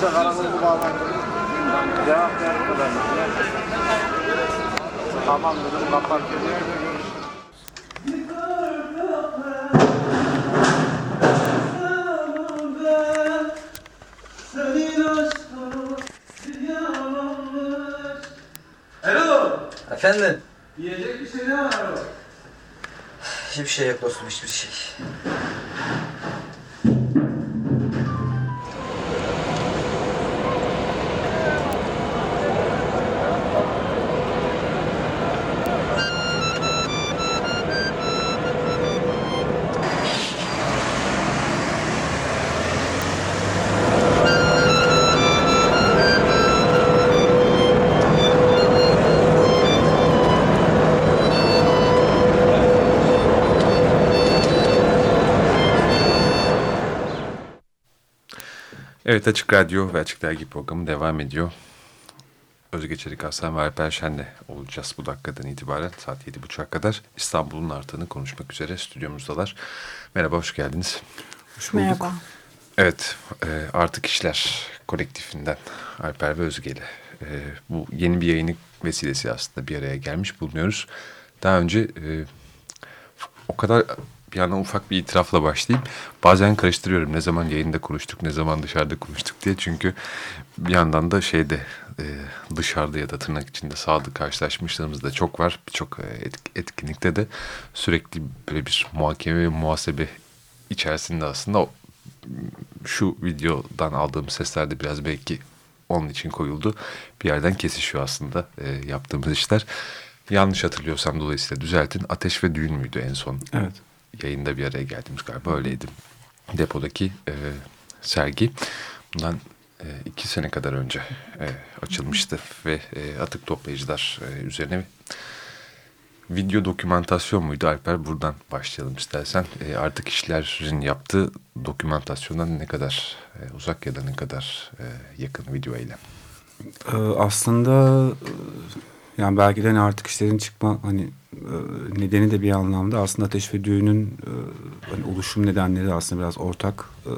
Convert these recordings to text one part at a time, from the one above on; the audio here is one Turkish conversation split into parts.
İlçe karakolunu bağlanıyor. Cevap vermeden. Tamam dedim, kapat dedim. Alo. Efendim? Yiyecek bir şey ne var o? Hiçbir şey yok dostum hiçbir şey. Evet Açık Radyo ve Açık Dergi programı devam ediyor. Özge Çelik Aslan ve Alper Şen'le olacağız bu dakikadan itibaren saat 7.30'a kadar. İstanbul'un artığını konuşmak üzere stüdyomuzdalar. Merhaba, hoş geldiniz. Hoş Merhaba. Evet, e, Artık İşler kolektifinden Alper ve Özge ile e, bu yeni bir yayını vesilesi aslında bir araya gelmiş bulunuyoruz. Daha önce e, o kadar bir yandan ufak bir itirafla başlayayım. Bazen karıştırıyorum ne zaman yayında konuştuk, ne zaman dışarıda konuştuk diye. Çünkü bir yandan da şeyde e, dışarıda ya da tırnak içinde sahada karşılaşmışlarımız da çok var. Birçok e, etkinlikte de sürekli böyle bir muhakeme ve muhasebe içerisinde aslında şu videodan aldığım sesler de biraz belki onun için koyuldu. Bir yerden kesişiyor aslında e, yaptığımız işler. Yanlış hatırlıyorsam dolayısıyla düzeltin. Ateş ve Düğün müydü en son? Evet yayında bir araya geldiğimiz galiba öyleydi. Depodaki e, sergi bundan e, iki sene kadar önce e, açılmıştı ve e, atık toplayıcılar e, üzerine video dokümantasyon muydu Alper? Buradan başlayalım istersen. E, artık işlerin yaptığı dokümantasyondan ne kadar e, uzak ya da ne kadar e, yakın video ile? Ee, aslında yani belki de hani artık işlerin çıkma hani e, nedeni de bir anlamda aslında Ateş ve Düğün'ün e, hani oluşum nedenleri aslında biraz ortak. E,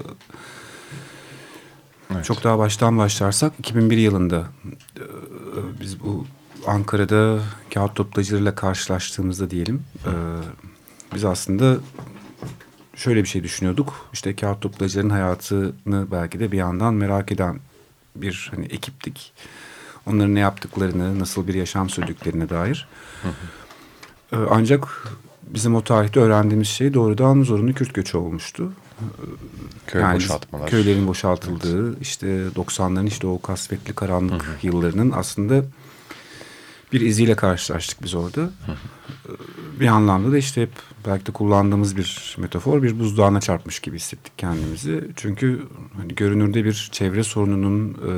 evet. Çok daha baştan başlarsak 2001 yılında biz bu Ankara'da kağıt toplayıcılarıyla karşılaştığımızda diyelim biz aslında şöyle bir şey düşünüyorduk. İşte kağıt toplayıcıların hayatını belki de bir yandan merak eden bir hani ekiptik. Onların ne yaptıklarını, nasıl bir yaşam sürdüklerine dair. Hı hı. Ee, ancak bizim o tarihte öğrendiğimiz şey doğrudan zorunlu Kürt göçü olmuştu. Köy yani boşaltmalar. Köylerin boşaltıldığı evet. işte 90'ların işte o kasvetli karanlık hı hı. yıllarının aslında bir iziyle karşılaştık biz orada. Bir anlamda da işte hep belki de kullandığımız bir metafor bir buzdağına çarpmış gibi hissettik kendimizi. Çünkü hani görünürde bir çevre sorununun e,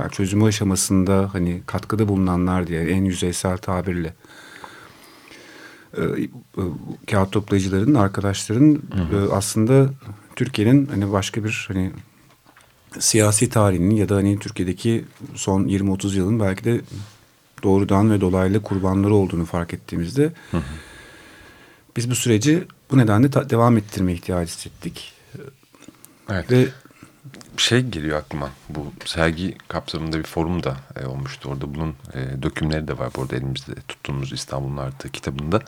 yani çözümü aşamasında hani katkıda bulunanlar diye en yüzeysel tabirle e, e, kağıt toplayıcıların, arkadaşların hı hı. E, aslında Türkiye'nin hani başka bir hani siyasi tarihinin ya da hani Türkiye'deki son 20-30 yılın belki de doğrudan ve dolaylı kurbanları olduğunu fark ettiğimizde hı hı. biz bu süreci bu nedenle devam ettirme ihtiyacı hissettik. Evet. Ve şey geliyor aklıma. Bu sergi kapsamında bir forum da e, olmuştu. Orada bunun e, dökümleri de var. Burada elimizde tuttuğumuz İstanbul'un Artığı kitabında.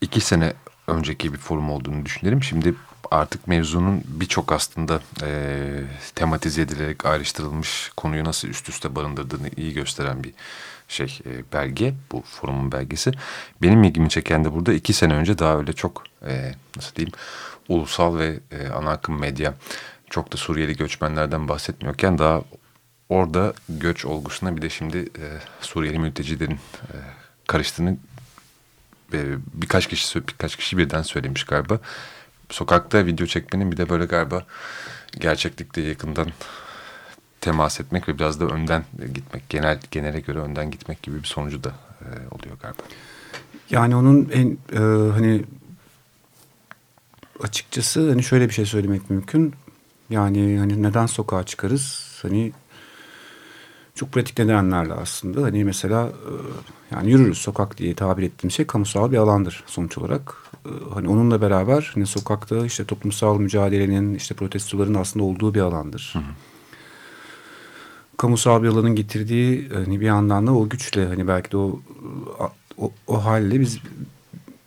iki sene önceki bir forum olduğunu düşünelim. Şimdi artık mevzunun birçok aslında e, tematize edilerek ayrıştırılmış konuyu nasıl üst üste barındırdığını iyi gösteren bir şey e, belge. Bu forumun belgesi. Benim ilgimi çeken de burada iki sene önce daha öyle çok e, nasıl diyeyim ulusal ve e, ana akım medya çok da Suriyeli göçmenlerden bahsetmiyorken daha orada göç olgusuna bir de şimdi Suriyeli mültecilerin karıştığını birkaç kişi birkaç kişi birden söylemiş galiba. sokakta video çekmenin bir de böyle galiba gerçeklikle yakından temas etmek ve biraz da önden gitmek, genel genele göre önden gitmek gibi bir sonucu da e, oluyor galiba. Yani onun en e, hani açıkçası hani şöyle bir şey söylemek mümkün. Yani hani neden sokağa çıkarız? Hani çok pratik nedenlerle aslında. Hani mesela e, yani yürürüz sokak diye tabir ettiğim şey kamusal bir alandır sonuç olarak. E, hani onunla beraber hani sokakta işte toplumsal mücadelenin işte protestoların aslında olduğu bir alandır. Hı hı. Kamusal bir alanın getirdiği hani bir yandan da o güçle hani belki de o o, o halle biz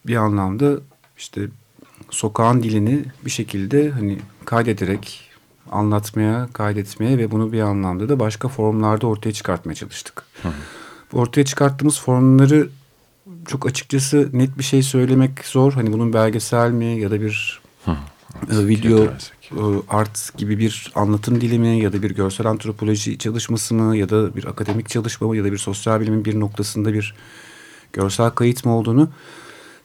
bir anlamda işte sokağın dilini bir şekilde hani kaydederek anlatmaya, kaydetmeye ve bunu bir anlamda da başka formlarda ortaya çıkartmaya çalıştık. Hı hı. Ortaya çıkarttığımız formları çok açıkçası net bir şey söylemek zor. Hani bunun belgesel mi ya da bir hı. E, video art gibi bir anlatım dili mi ya da bir görsel antropoloji çalışması mı ya da bir akademik çalışma mı ya da bir sosyal bilimin bir noktasında bir görsel kayıt mı olduğunu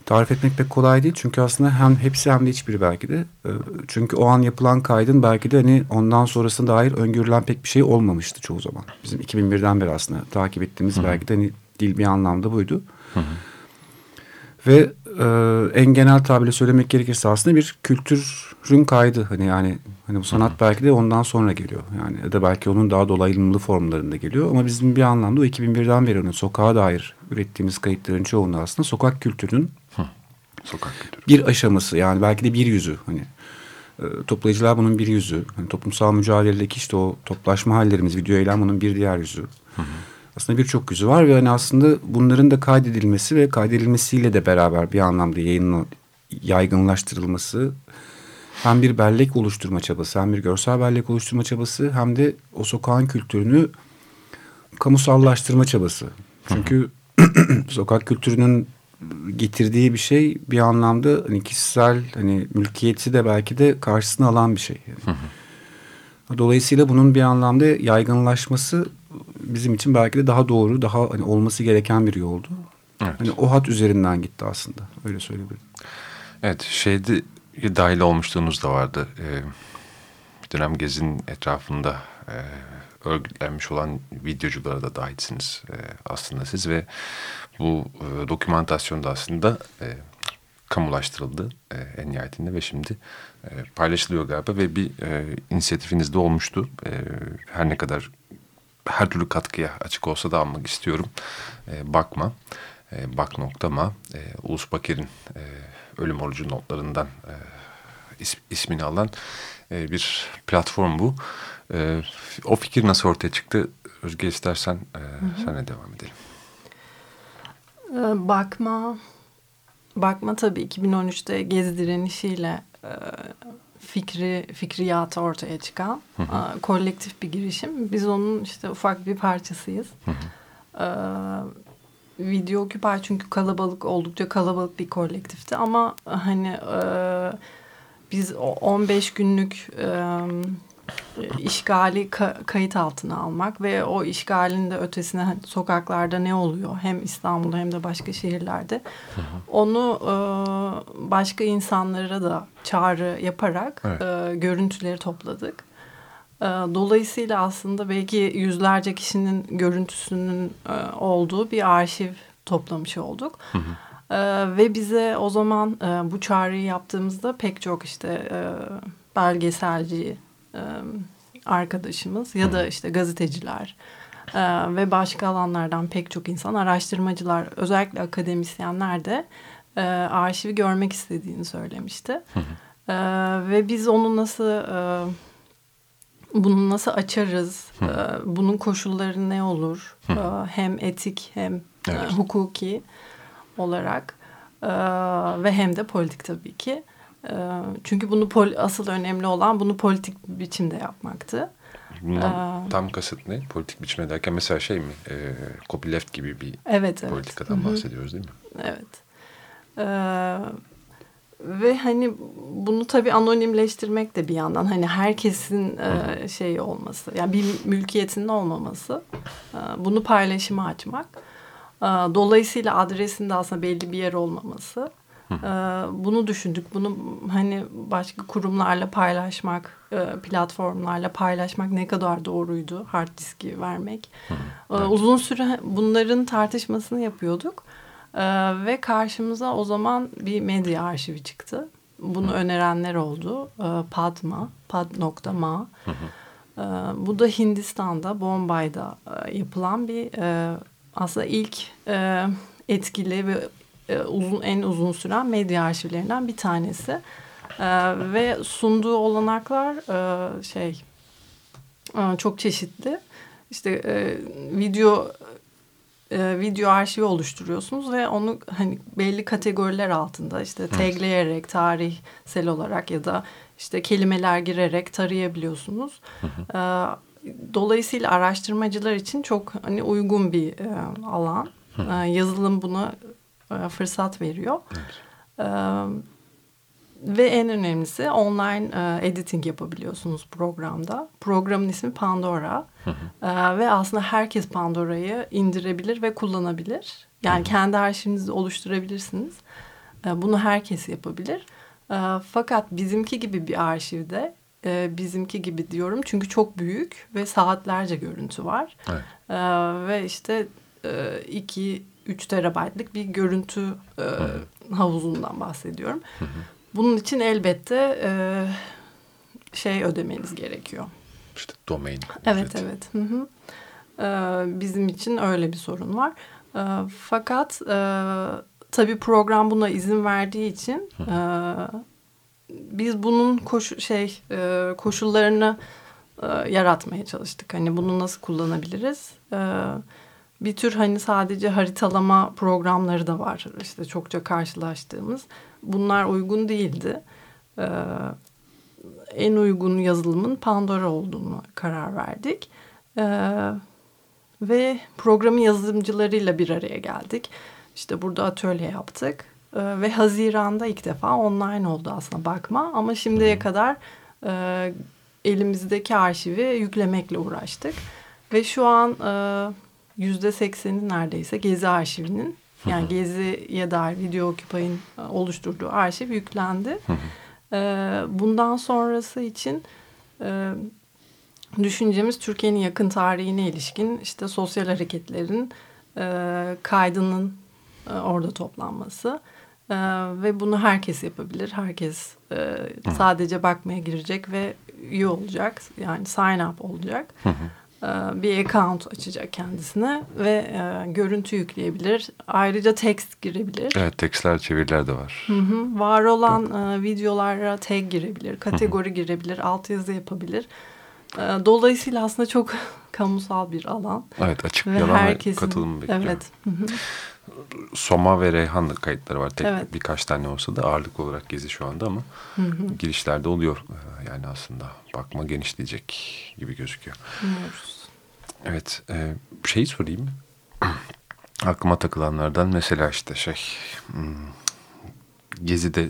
tarif etmek pek kolay değil. Çünkü aslında hem hepsi hem de hiçbiri belki de. Ee, çünkü o an yapılan kaydın belki de hani ondan sonrasına dair öngörülen pek bir şey olmamıştı çoğu zaman. Bizim 2001'den beri aslında takip ettiğimiz Hı-hı. belki de hani dil bir anlamda buydu. Hı-hı. Ve e, en genel tabirle söylemek gerekirse aslında bir kültürün kaydı. Hani yani hani bu sanat Hı-hı. belki de ondan sonra geliyor. Yani ya da belki onun daha dolayımlı formlarında geliyor. Ama bizim bir anlamda o 2001'den beri onun sokağa dair ürettiğimiz kayıtların çoğunu aslında sokak kültürünün Sokak kültürü. Bir aşaması yani belki de bir yüzü hani e, toplayıcılar bunun bir yüzü. Hani toplumsal mücadeledeki işte o toplaşma hallerimiz, video eylem bunun bir diğer yüzü. Hı hı. Aslında birçok yüzü var ve hani aslında bunların da kaydedilmesi ve kaydedilmesiyle de beraber bir anlamda yayın yaygınlaştırılması hem bir bellek oluşturma çabası hem bir görsel bellek oluşturma çabası hem de o sokağın kültürünü kamusallaştırma çabası. Çünkü sokak kültürünün getirdiği bir şey bir anlamda hani kişisel hani mülkiyeti de belki de karşısına alan bir şey. Yani. Dolayısıyla bunun bir anlamda yaygınlaşması bizim için belki de daha doğru, daha hani olması gereken bir yoldu. Evet. Hani o hat üzerinden gitti aslında. Öyle söyleyebilirim. Evet, şeyde dahil olmuşluğunuz da vardı. Ee, bir dönem gezin etrafında e, örgütlenmiş olan videoculara da dahilsiniz e, aslında siz ve bu e, dokümantasyon da aslında e, kamulaştırıldı e, en nihayetinde ve şimdi e, paylaşılıyor galiba ve bir e, inisiyatifiniz de olmuştu. E, her ne kadar her türlü katkıya açık olsa da almak istiyorum. E, bakma, e, bak noktama, e, Ulus Bakir'in e, ölüm orucu notlarından e, is, ismini alan e, bir platform bu. E, o fikir nasıl ortaya çıktı? Özge istersen e, hı hı. senle devam edelim. Ee, bakma, bakma tabii 2013'te gezi direnişiyle e, fikri fikriyatı ortaya çıkan hı hı. E, kolektif bir girişim. Biz onun işte ufak bir parçasıyız. Hı hı. Ee, Video Occupy çünkü kalabalık oldukça kalabalık bir kolektifti ama hani e, biz 15 günlük işgali ka kayıt altına almak ve o işgalin de ötesine hani sokaklarda ne oluyor hem İstanbul'da hem de başka şehirlerde hı hı. onu e, başka insanlara da çağrı yaparak evet. e, görüntüleri topladık. E, dolayısıyla aslında belki yüzlerce kişinin görüntüsünün e, olduğu bir arşiv toplamış olduk. Hı hı. Ee, ve bize o zaman e, bu çağrıyı yaptığımızda pek çok işte e, belgeselci, arkadaşımız ya da işte gazeteciler ve başka alanlardan pek çok insan, araştırmacılar, özellikle akademisyenler de arşivi görmek istediğini söylemişti. ve biz onu nasıl bunu nasıl açarız, bunun koşulları ne olur, hem etik hem evet. hukuki olarak ve hem de politik tabii ki. Çünkü bunu asıl önemli olan bunu politik biçimde yapmaktı. Bundan ee, tam kasıt ne? Politik biçimde derken mesela şey mi? E, copyleft gibi bir evet, evet. politikadan Hı -hı. bahsediyoruz değil mi? Evet. Ee, ve hani bunu tabii anonimleştirmek de bir yandan hani herkesin e, şeyi olması yani bir mülkiyetinin olmaması e, bunu paylaşıma açmak e, dolayısıyla adresinde aslında belli bir yer olmaması bunu düşündük. Bunu hani başka kurumlarla paylaşmak, e, platformlarla paylaşmak ne kadar doğruydu hard diski vermek. Ee, Uzun süre bunların tartışmasını yapıyorduk. Ee, ve karşımıza o zaman bir medya arşivi çıktı. Bunu önerenler oldu. Ee, Padma, pad.ma. Ee, bu da Hindistan'da, Bombay'da e, yapılan bir e, aslında ilk etkili ve e, uzun en uzun süren medya arşivlerinden bir tanesi. E, ve sunduğu olanaklar e, şey e, çok çeşitli. İşte e, video e, video arşivi oluşturuyorsunuz ve onu hani belli kategoriler altında işte tagleyerek tarihsel olarak ya da işte kelimeler girerek tarayabiliyorsunuz. E, dolayısıyla araştırmacılar için çok hani uygun bir e, alan. E, yazılım buna fırsat veriyor. E, ve en önemlisi online e, editing yapabiliyorsunuz programda. Programın ismi Pandora. E, ve aslında herkes Pandora'yı indirebilir ve kullanabilir. Yani kendi arşivinizi oluşturabilirsiniz. E, bunu herkes yapabilir. E, fakat bizimki gibi bir arşivde e, bizimki gibi diyorum çünkü çok büyük ve saatlerce görüntü var. Evet. E, ve işte 2 3 terabaytlık bir görüntü e, havuzundan bahsediyorum. Bunun için elbette e, şey ödemeniz gerekiyor. İşte domain. Evet ücreti. evet. Hı hı. Ee, bizim için öyle bir sorun var. Ee, fakat e, tabii program buna izin verdiği için e, biz bunun koşu, şey e, koşullarını e, yaratmaya çalıştık. Hani bunu nasıl kullanabiliriz? E, bir tür hani sadece haritalama programları da var. İşte çokça karşılaştığımız. Bunlar uygun değildi. E, en uygun yazılımın Pandora olduğunu karar verdik. Ee, ve programın yazılımcılarıyla bir araya geldik. İşte burada atölye yaptık. Ee, ve Haziran'da ilk defa online oldu aslında bakma. Ama şimdiye kadar e, elimizdeki arşivi yüklemekle uğraştık. Ve şu an e, yüzde sekseni neredeyse Gezi arşivinin yani Gezi'ye dair Video Occupy'in e, oluşturduğu arşiv yüklendi. Ee, bundan sonrası için e, düşüncemiz Türkiye'nin yakın tarihine ilişkin işte sosyal hareketlerin e, kaydının e, orada toplanması E, ve bunu herkes yapabilir. Herkes e, sadece bakmaya girecek ve üye olacak yani sign up olacak. E, bir account açacak kendisine ve e, görüntü yükleyebilir. Ayrıca text girebilir. Evet tekstler çeviriler de var. Hı hı. Var olan e, videolara tag girebilir, kategori girebilir, altyazı yapabilir. E, dolayısıyla aslında çok kamusal bir alan. Evet açık Ve yalan herkesin- ve katılım bekliyor. Evet. Hı hı. Soma ve Reyhan kayıtları var. Tek Evet. birkaç tane olsa da ağırlık olarak gezi şu anda ama girişlerde oluyor. Ee, Yani aslında bakma genişleyecek gibi gözüküyor. Umuyoruz. Evet, e, şeyi sorayım. Aklıma takılanlardan mesela işte şey, hmm, Gezi'de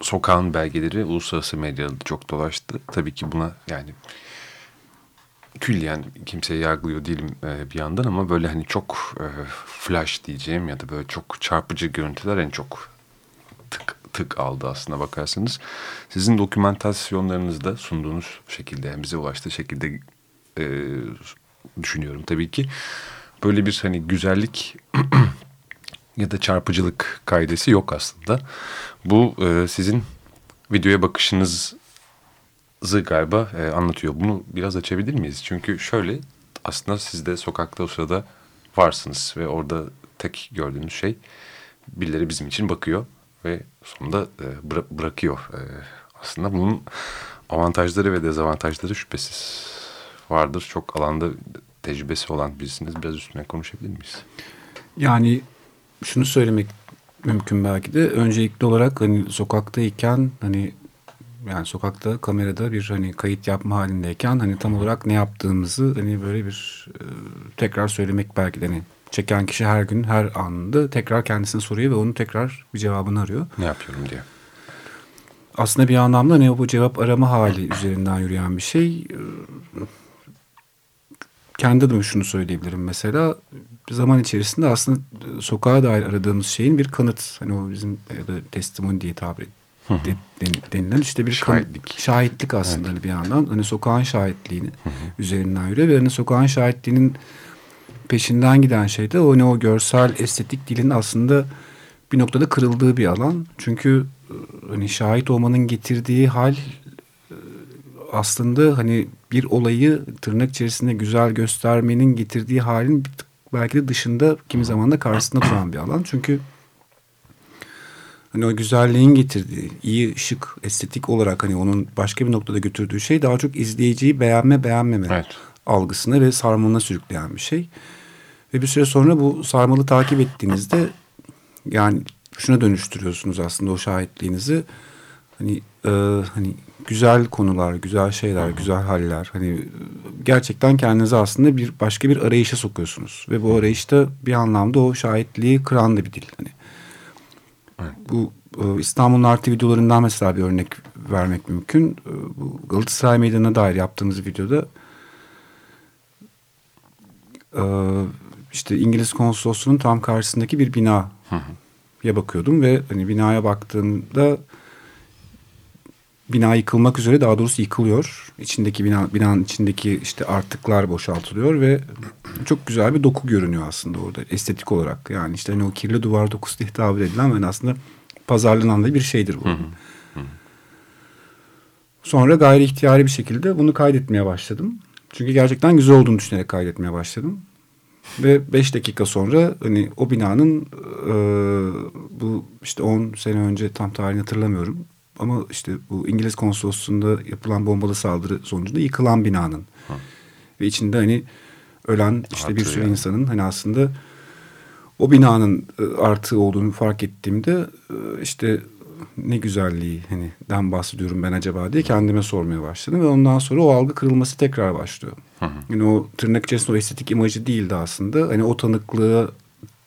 sokağın belgeleri uluslararası medyada çok dolaştı. Tabii ki buna yani külliyen kimseyi yargılıyor değilim e, bir yandan ama böyle hani çok e, flash diyeceğim ya da böyle çok çarpıcı görüntüler en çok tık tık aldı aslına bakarsanız. Sizin dokümantasyonlarınızda sunduğunuz şekilde yani bize ulaştığı şekilde e, düşünüyorum tabii ki. Böyle bir hani güzellik ya da çarpıcılık kaidesi yok aslında. Bu sizin videoya bakışınızı galiba e, anlatıyor. Bunu biraz açabilir miyiz? Çünkü şöyle aslında siz de sokakta o sırada varsınız ve orada tek gördüğünüz şey birileri bizim için bakıyor ve sonunda e, bıra- bırakıyor. E, aslında bunun avantajları ve dezavantajları şüphesiz vardır. Çok alanda tecrübesi olan birisiniz. Biraz üstüne konuşabilir miyiz? Yani şunu söylemek mümkün belki de öncelikli olarak hani sokaktayken hani yani sokakta kamerada bir hani kayıt yapma halindeyken hani tam olarak ne yaptığımızı hani böyle bir e, tekrar söylemek belki de hani çeken kişi her gün her anında tekrar kendisine soruyor ve onun tekrar bir cevabını arıyor. Ne yapıyorum diye. Aslında bir anlamda ne bu cevap arama hali üzerinden yürüyen bir şey. Ee, Kendi adıma şunu söyleyebilirim mesela. zaman içerisinde aslında e, sokağa dair aradığımız şeyin bir kanıt. Hani o bizim ya da testimony diye tabir de, den- denilen işte bir Şahitlik. şahitlik aslında hani bir yandan. Hani sokağın şahitliğini üzerinden yürüyor ve hani sokağın şahitliğinin peşinden giden şey de o ne o görsel estetik dilin aslında bir noktada kırıldığı bir alan. Çünkü hani şahit olmanın getirdiği hal aslında hani bir olayı tırnak içerisinde güzel göstermenin getirdiği halin belki de dışında kimi zaman da karşısında duran bir alan. Çünkü hani o güzelliğin getirdiği iyi ışık estetik olarak hani onun başka bir noktada götürdüğü şey daha çok izleyiciyi beğenme beğenmeme Evet. algısına ve sarmalına sürükleyen bir şey. Ve bir süre sonra bu sarmalı takip ettiğinizde yani şuna dönüştürüyorsunuz aslında o şahitliğinizi. Hani e, hani güzel konular, güzel şeyler, güzel haller. Hani e, gerçekten kendinizi aslında bir başka bir arayışa sokuyorsunuz ve bu arayışta bir anlamda o şahitliği kıran da bir dil. Hani bu e, İstanbul'un artı videolarından mesela bir örnek vermek mümkün. E, Bu Galatasaray Meydanı'na dair yaptığımız videoda e, işte İngiliz konsolosluğunun tam karşısındaki bir binaya bakıyordum ve hani binaya baktığımda bina yıkılmak üzere daha doğrusu yıkılıyor. İçindeki bina, binanın içindeki işte artıklar boşaltılıyor ve çok güzel bir doku görünüyor aslında orada estetik olarak. Yani işte hani o kirli duvar dokusu diye tabir edilen yani aslında pazarlanan da bir şeydir bu. Sonra gayri ihtiyari bir şekilde bunu kaydetmeye başladım. Çünkü gerçekten güzel olduğunu düşünerek kaydetmeye başladım. Ve beş dakika sonra hani o binanın e, bu işte 10 sene önce tam tarihini hatırlamıyorum. Ama işte bu İngiliz konsolosluğunda yapılan bombalı saldırı sonucunda yıkılan binanın. Ve içinde hani ölen işte bir Artı sürü yani. insanın hani aslında o binanın e, artı olduğunu fark ettiğimde e, işte ne güzelliği hani den bahsediyorum ben acaba diye kendime sormaya başladım ve ondan sonra o algı kırılması tekrar başlıyor. Yani o tırnak içerisinde o estetik imajı değildi aslında. Hani o tanıklığa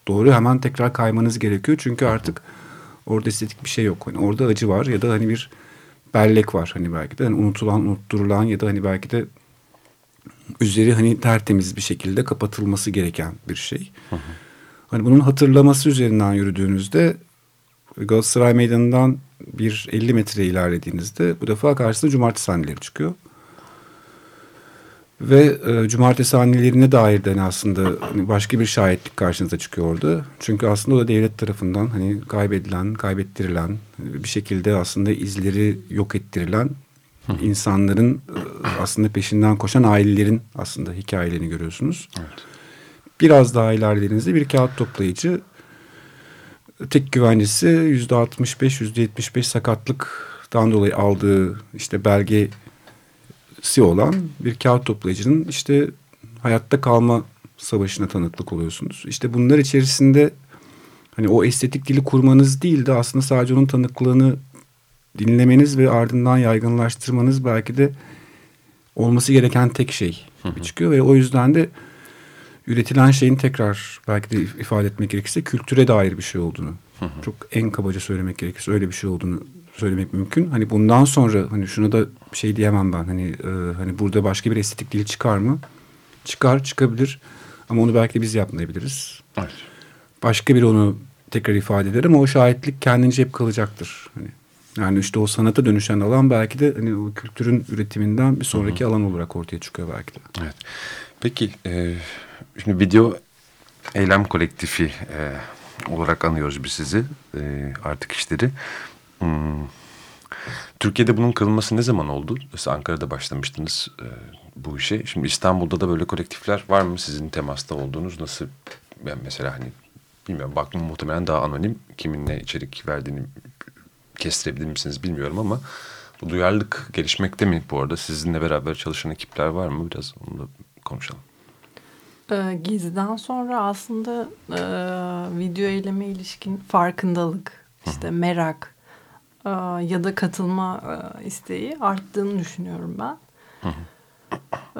doğru hemen tekrar kaymanız gerekiyor. Çünkü artık orada estetik bir şey yok. Hani orada acı var ya da hani bir bellek var hani belki de hani unutulan, unutturulan ya da hani belki de üzeri hani tertemiz bir şekilde kapatılması gereken bir şey. Hani bunun hatırlaması üzerinden yürüdüğünüzde Galatasaray Meydanı'ndan bir 50 metre ilerlediğinizde bu defa karşısına cumartesi sahneleri çıkıyor. Ve e, cumartesi annelerine dair de hani aslında hani başka bir şahitlik karşınıza çıkıyor orada. Çünkü aslında o da devlet tarafından hani kaybedilen, kaybettirilen, bir şekilde aslında izleri yok ettirilen insanların e, aslında peşinden koşan ailelerin aslında hikayelerini görüyorsunuz. Biraz daha ilerlediğinizde bir kağıt toplayıcı tek güvencesi yüzde 65 yüzde 75 sakatlıktan dolayı aldığı işte belgesi olan bir kağıt toplayıcının işte hayatta kalma savaşına tanıklık oluyorsunuz. İşte bunlar içerisinde hani o estetik dili kurmanız değil de aslında sadece onun tanıklığını dinlemeniz ve ardından yaygınlaştırmanız belki de olması gereken tek şey gibi çıkıyor. Ve o yüzden de üretilen şeyin tekrar belki de ifade etmek gerekirse kültüre dair bir şey olduğunu çok en kabaca söylemek gerekirse öyle bir şey olduğunu söylemek mümkün. Hani bundan sonra hani şunu da şey diyemem ben hani e, hani burada başka bir estetik dil çıkar mı? Çıkar çıkabilir ama onu belki de biz yapmayabiliriz. Evet. Başka biri onu tekrar ifade eder ama o şahitlik kendince hep kalacaktır. Hani yani işte o sanata dönüşen alan belki de hani o kültürün üretiminden bir sonraki alan olarak ortaya çıkıyor belki de. Evet. Peki e, şimdi video eylem kolektifi e, olarak anıyoruz biz sizi e, artık işleri. Hmm. Türkiye'de bunun kırılması ne zaman oldu? Siz Ankara'da başlamıştınız e, bu işe. Şimdi İstanbul'da da böyle kolektifler var mı? Sizin temasta olduğunuz nasıl? Ben mesela hani bilmiyorum baktım muhtemelen daha anonim. Kimin ne içerik verdiğini kestirebilir misiniz bilmiyorum ama bu duyarlılık gelişmekte mi bu arada? Sizinle beraber çalışan ekipler var mı? Biraz onu da konuşalım. Ee, Geziden sonra aslında e, video eyleme ilişkin farkındalık, işte merak ya da katılma e, isteği arttığını düşünüyorum ben. Ee,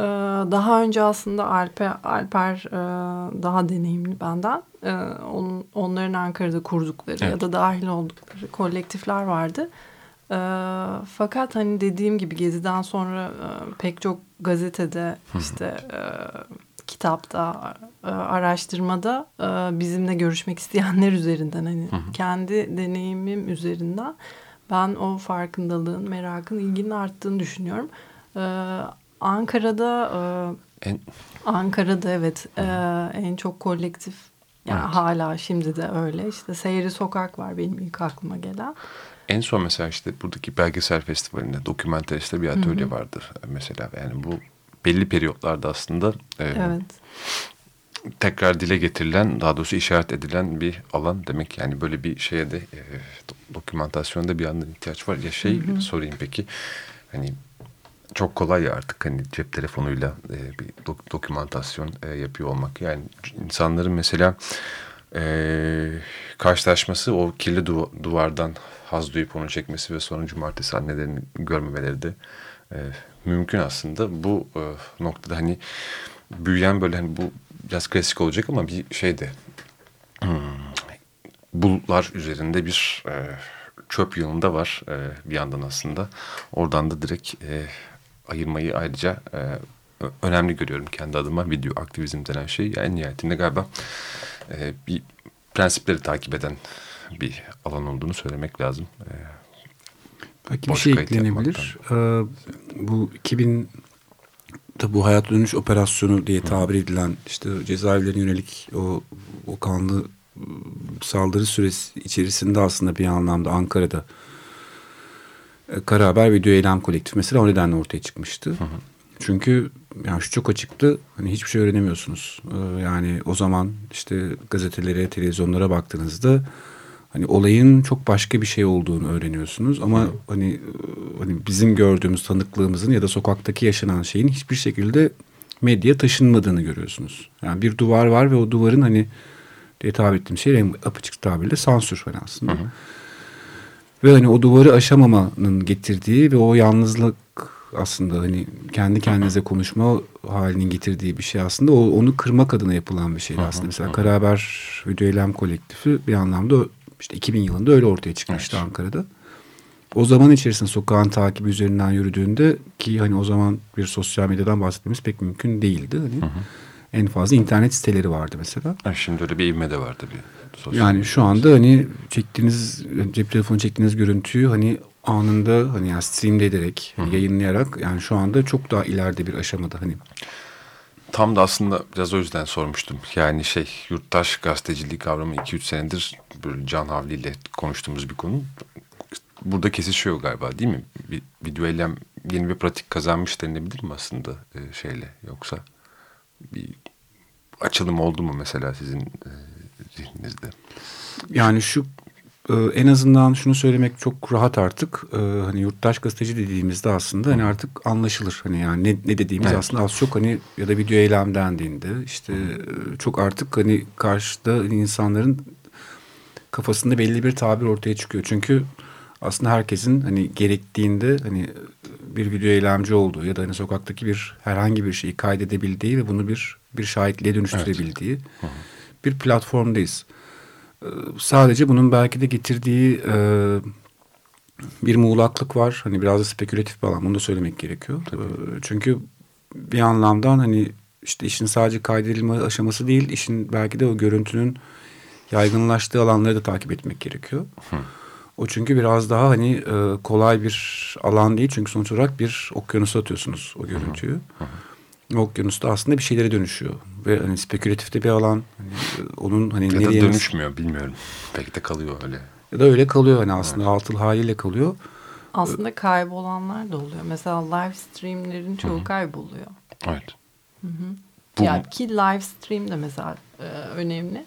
daha önce aslında Alper, Alper e, daha deneyimli benden. Ee, onların Ankara'da kurdukları Evet. ya da dahil oldukları kolektifler vardı. Ee, fakat hani dediğim gibi Gezi'den sonra e, pek çok gazetede işte kitapta, araştırmada bizimle görüşmek isteyenler üzerinden hani kendi deneyimim üzerinden ben o farkındalığın, merakın, ilginin arttığını düşünüyorum. E, Ankara'da e, En, Ankara'da evet e, en çok kolektif yani Evet. hala şimdi de öyle. İşte Seyri Sokak var benim ilk aklıma gelen. en son mesela işte buradaki belgesel festivalinde dokumentariste bir atölye vardı mesela. Yani bu belli periyotlarda aslında e, Evet. Tekrar dile getirilen daha doğrusu işaret edilen bir alan demek. Yani böyle bir şeye de e, do- dokümantasyonda bir yandan ihtiyaç var. Ya şey sorayım peki hani çok kolay ya artık hani cep telefonuyla e, bir dok- dokümantasyon e, yapıyor olmak. Yani insanların mesela e, karşılaşması o kirli du- duvardan haz duyup onu çekmesi ve sonra cumartesi annelerini görmemeleri de e, mümkün aslında. Bu e, noktada hani büyüyen böyle hani bu biraz klasik olacak ama bir şey de hmm, bulutlar üzerinde bir e, çöp yığınında var e, bir yandan aslında. Oradan da direkt e, ayırmayı ayrıca e, önemli görüyorum kendi adıma video aktivizm denen şey. Yani nihayetinde galiba e, bir prensipleri takip eden bir alan olduğunu söylemek lazım. E, Belki bir şey eklenebilir. Ee, bu 2000 tabi bu hayat dönüş operasyonu diye tabir edilen işte cezaevlerine yönelik o, o kanlı ıı, saldırı süresi içerisinde aslında bir anlamda Ankara'da e, Kara Haber Video Eylem Kolektif mesela o nedenle ortaya çıkmıştı. Çünkü yani şu çok açıktı. Hani hiçbir şey öğrenemiyorsunuz. Ee, yani o zaman işte gazetelere, televizyonlara baktığınızda hani olayın çok başka bir şey olduğunu öğreniyorsunuz ama hani e, hani bizim gördüğümüz tanıklığımızın ya da sokaktaki yaşanan şeyin hiçbir şekilde medyaya taşınmadığını görüyorsunuz. Yani bir duvar var ve o duvarın hani diye tabir ettiğim şey en apaçık tabirle sansür hani aslında. Ve hani o duvarı aşamamanın getirdiği ve o yalnızlık aslında hani kendi kendinize konuşma halinin getirdiği bir şey aslında o, onu kırmak adına yapılan bir şeydi aslında. Mesela Kara Haber Video Eylem Kolektifi bir anlamda işte 2000 yılında öyle ortaya çıkmıştı Ankara'da. O zaman içerisinde sokağın takibi üzerinden yürüdüğünde ki hani o zaman bir sosyal medyadan bahsetmemiz pek mümkün değildi. Hani en fazla internet siteleri vardı mesela. ha, şimdi öyle bir ivme de var tabii. Yani şu anda hani çektiğiniz cep telefonu çektiğiniz görüntüyü hani anında hani yani streamle ederek yayınlayarak yani şu anda çok daha ileride bir aşamada hani Tam da aslında biraz o yüzden sormuştum. Yani şey yurttaş gazeteciliği kavramı 2-3 senedir böyle Can Havli ile konuştuğumuz bir konu. Burada kesişiyor galiba değil mi? Bir video eylem yeni bir pratik kazanmış denilebilir mi aslında e, şeyle yoksa bir açılım oldu mu mesela sizin e, zihninizde? yani şu en azından şunu söylemek çok rahat artık. E, hani yurttaş gazeteci dediğimizde aslında hani artık anlaşılır. Hani yani ne, ne dediğimiz Evet. aslında az çok hani ya da video eylem dendiğinde işte e, çok artık hani karşıda insanların kafasında belli bir tabir ortaya çıkıyor. Çünkü aslında herkesin hani gerektiğinde hani bir video eylemci olduğu ya da hani sokaktaki bir herhangi bir şeyi kaydedebildiği ve bunu bir bir şahitliğe dönüştürebildiği bir platformdayız. Ee, Sadece bunun belki de getirdiği e, bir muğlaklık var. Hani biraz da spekülatif bir alan. Bunu da söylemek gerekiyor. Ee, Çünkü bir anlamdan hani işte işin sadece kaydedilme aşaması değil, işin belki de o görüntünün yaygınlaştığı alanları da takip etmek gerekiyor. O çünkü biraz daha hani e, kolay bir alan değil. Çünkü sonuç olarak bir okyanusa atıyorsunuz o görüntüyü. O okyanusta aslında bir şeylere dönüşüyor. Ve hani spekülatif de bir alan. Hani, e, onun hani Ya da nereye nasıl- dönüşmüyor bilmiyorum. Belki de kalıyor öyle. ya da öyle kalıyor hani aslında altıl haliyle kalıyor. Aslında kaybolanlar da oluyor. Mesela live streamlerin çoğu kayboluyor. Evet. Bu Ya ki live stream de mesela e, önemli.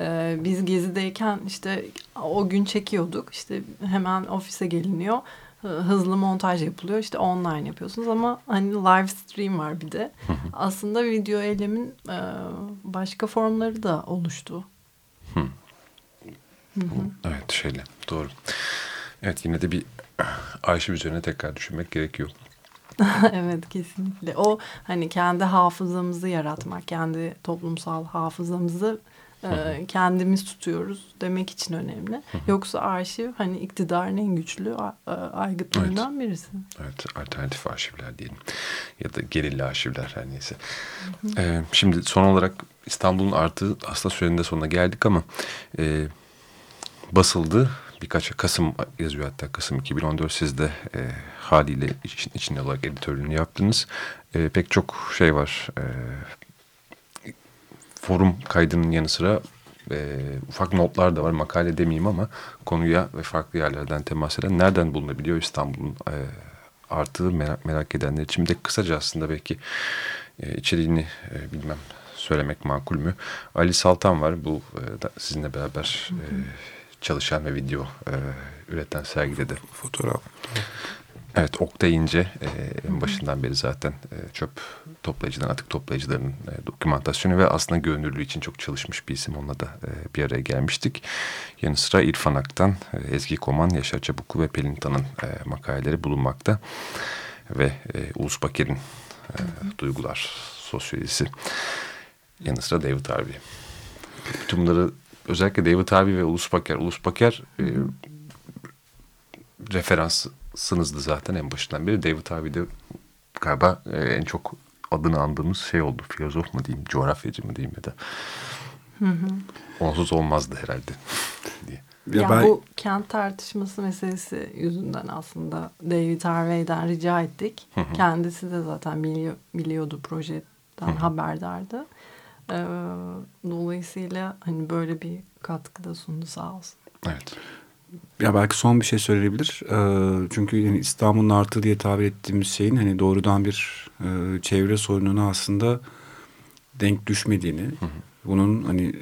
E, biz gezideyken işte o gün çekiyorduk. İşte hemen ofise geliniyor. Hı- Hızlı montaj yapılıyor. İşte online yapıyorsunuz ama hani live stream var bir de. Aslında video eylemin e, başka formları da oluştu. Evet şeyle doğru. Evet yine de bir arşiv üzerine tekrar düşünmek gerekiyor. evet kesinlikle. O hani kendi hafızamızı yaratmak, kendi toplumsal hafızamızı e, kendimiz tutuyoruz demek için önemli. Yoksa arşiv hani iktidarın en güçlü aygıtlarından birisi. Evet, alternatif arşivler diyelim. Ya da gerilla arşivler her neyse. Ee, şimdi son olarak İstanbul'un artığı aslında sürenin de sonuna geldik ama e, basıldı. Birkaç Kasım yazıyor hatta Kasım 2014 siz de e, haliyle için, içinde olarak editörlüğünü yaptınız. E, pek çok şey var. E, forum kaydının yanı sıra e, ufak notlar da var. Makale demeyeyim ama konuya ve farklı yerlerden temas eden nereden bulunabiliyor İstanbul'un e, artığı merak, merak edenler için. Bir de kısaca aslında belki e, içeriğini e, bilmem söylemek makul mü? Ali Saltan var. Bu e, da sizinle beraber e, çalışan ve video e, üreten sergide de Fotoğraf. Evet Oktay İnce e, en başından beri zaten e, çöp toplayıcıdan atık toplayıcıların e, dokümantasyonu ve aslında görünürlüğü için çok çalışmış bir isim. Onunla da e, bir araya gelmiştik. Yanı sıra İrfan Ak'tan e, Ezgi Koman, Yaşar Çabuklu ve Pelin Tan'ın e, makaleleri bulunmakta. Ve e, Ulus Baker'in e, Duygular Sosyolojisi. Yanı sıra David Harvey. Bütün bunları özellikle David Harvey ve Ulus Baker. Ulus Baker e, referansınızdı zaten en başından beri. David Harvey de galiba e, en çok adını andığımız şey oldu. Filozof mu diyeyim, coğrafyacı mı diyeyim ya da. Onsuz olmazdı herhalde diye. Ya Ya, ben- bu kent tartışması meselesi yüzünden aslında David Harvey'den rica ettik. Kendisi de zaten biliyor, biliyordu projeden haberdardı. Ee, dolayısıyla hani böyle bir katkıda sundu sağ olsun. Evet. Ya belki son bir şey söyleyebilir. Ee, çünkü yani İstanbul'un artı diye tabir ettiğimiz şeyin hani doğrudan bir e, çevre sorununa aslında denk düşmediğini, bunun hani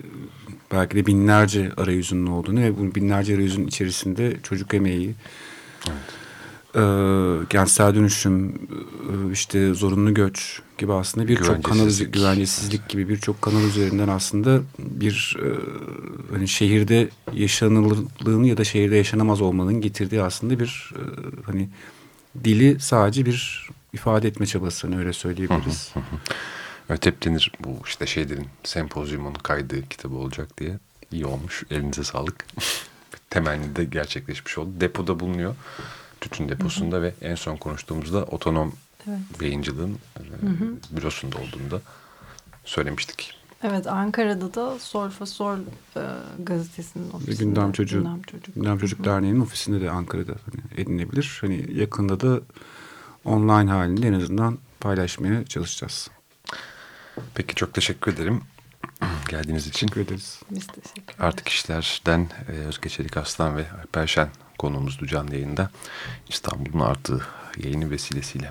belki de binlerce arayüzünün olduğunu ve bu binlerce arayüzün içerisinde çocuk emeği, e, kentsel dönüşüm, e, işte zorunlu göç gibi aslında birçok kanal Güvencesizlik. gibi birçok kanal üzerinden aslında bir e, hani şehirde yaşanılırlığını ya da şehirde yaşanamaz olmanın getirdiği aslında bir e, hani dili sadece bir ifade etme çabası hani öyle söyleyebiliriz. Evet hep denir bu işte şeylerin sempozyumun kaydığı kitabı olacak diye. İyi olmuş. Elinize sağlık. Temenni de gerçekleşmiş oldu. Depoda bulunuyor. Tütün deposunda ve en son konuştuğumuzda otonom Evet. beyinciliğin e, bürosunda olduğunda söylemiştik. Evet Ankara'da da Solfa Sol e, gazetesinin ofisinde. Gündem Çocuğu. Gündem Çocuk. Gündem Çocuk Derneği'nin ofisinde de Ankara'da hani edinebilir. Hani yakında da online halinde en azından paylaşmaya çalışacağız. Peki çok teşekkür ederim geldiğiniz için. Teşekkür ederiz. Biz teşekkür ederiz. Artık işlerden e, Özge Çelik Aslan ve Alper Şen konuğumuzdu canlı yayında. İstanbul'un artığı yayını vesilesiyle.